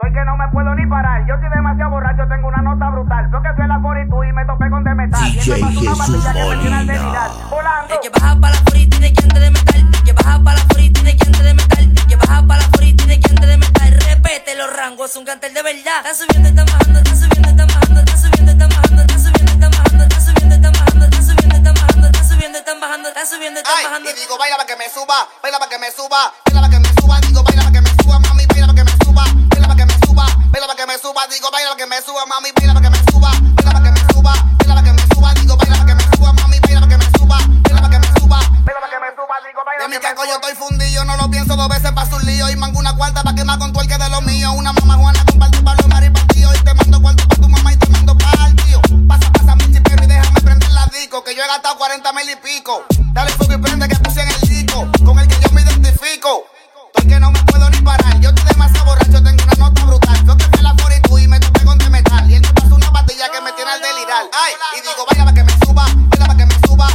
Estoy que no me puedo ni parar. Yo estoy demasiado borracho, tengo una nota brutal. Fue que fui a la Foritu y me topé con de metal. Y DJ esto pasó una Jesús pastilla que me tiene al Molina. que baja pa' la furi tiene que andar de metal. Que baja pa' la furi tiene que andar de metal. Que baja pa' la furi tiene que andar de metal. Repete los rangos, es un cantel de verdad. Está subiendo, está bajando, está subiendo, está bajando, está subiendo, está bajando, está subiendo, está bajando, está subiendo, está bajando, está subiendo, está bajando, está subiendo, está bajando, está subiendo, está bajando. y digo, baila para que me suba, baila para que me suba, baila para que me suba, digo, baila suba, mami, baila para que me suba, baila para que me suba, baila para que me suba, digo, baila para que me suba, mami, baila para que me suba, baila para que me suba. Pero para que me suba, digo, baila De mi caco yo estoy fundido, no lo pienso dos veces pa' su lío Y mango una cuarta pa' quemar con tu el que de lo mío. Una mamá juana con parte palo y maripartío Y te mando cuarto pa' tu mamá y te mando pa' el tío. Pasa, pasa mi chipero y déjame prender la disco Que yo he gastado 40 mil y pico. Dale fuego y prende que puse en el disco. Con Ay, y digo, baila suba, baila pa' que me suba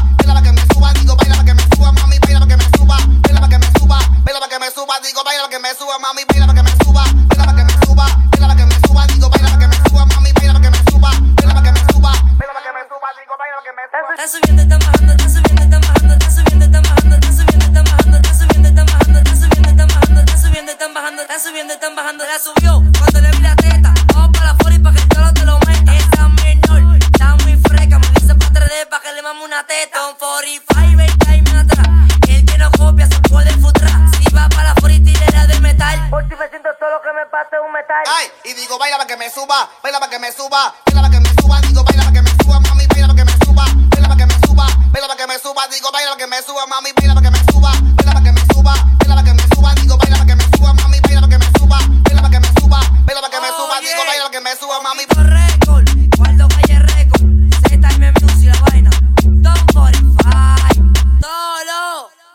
que me suba, digo, baila que me suba Mami, baila pa' que me suba, baila pa' que me suba digo, baila pa' que Mami, baila pa' que me suba, suba suba, digo, baila que me suba Mami, que me suba, suba para suba, digo, que suba. Subiendo, está bajando, está subiendo, está bajando, está subiendo, está bajando, está subiendo, está bajando, está subiendo, está bajando, está subiendo, está bajando, está subiendo, está bajando, está subiendo, está bajando, la subió cuando le vi la teta. Teta. Con 45 el time atrás, el que no copia se puede futrar. Si va pa' la fori tirera de metal. Por si me siento solo que me pase un metal. Ay, y digo, baila pa' que me suba, baila pa' que me suba, baila pa' que me suba, digo, baila pa' que me suba, mami, baila pa' que me suba, baila pa' que me suba, baila pa' que me suba, digo, baila pa' que me suba, mami, baila pa' que me suba,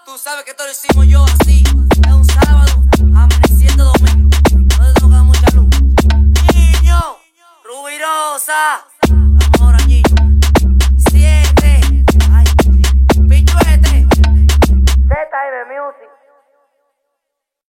Tú sabes que todo lo hicimos yo así. Es un sábado, amaneciendo domingo.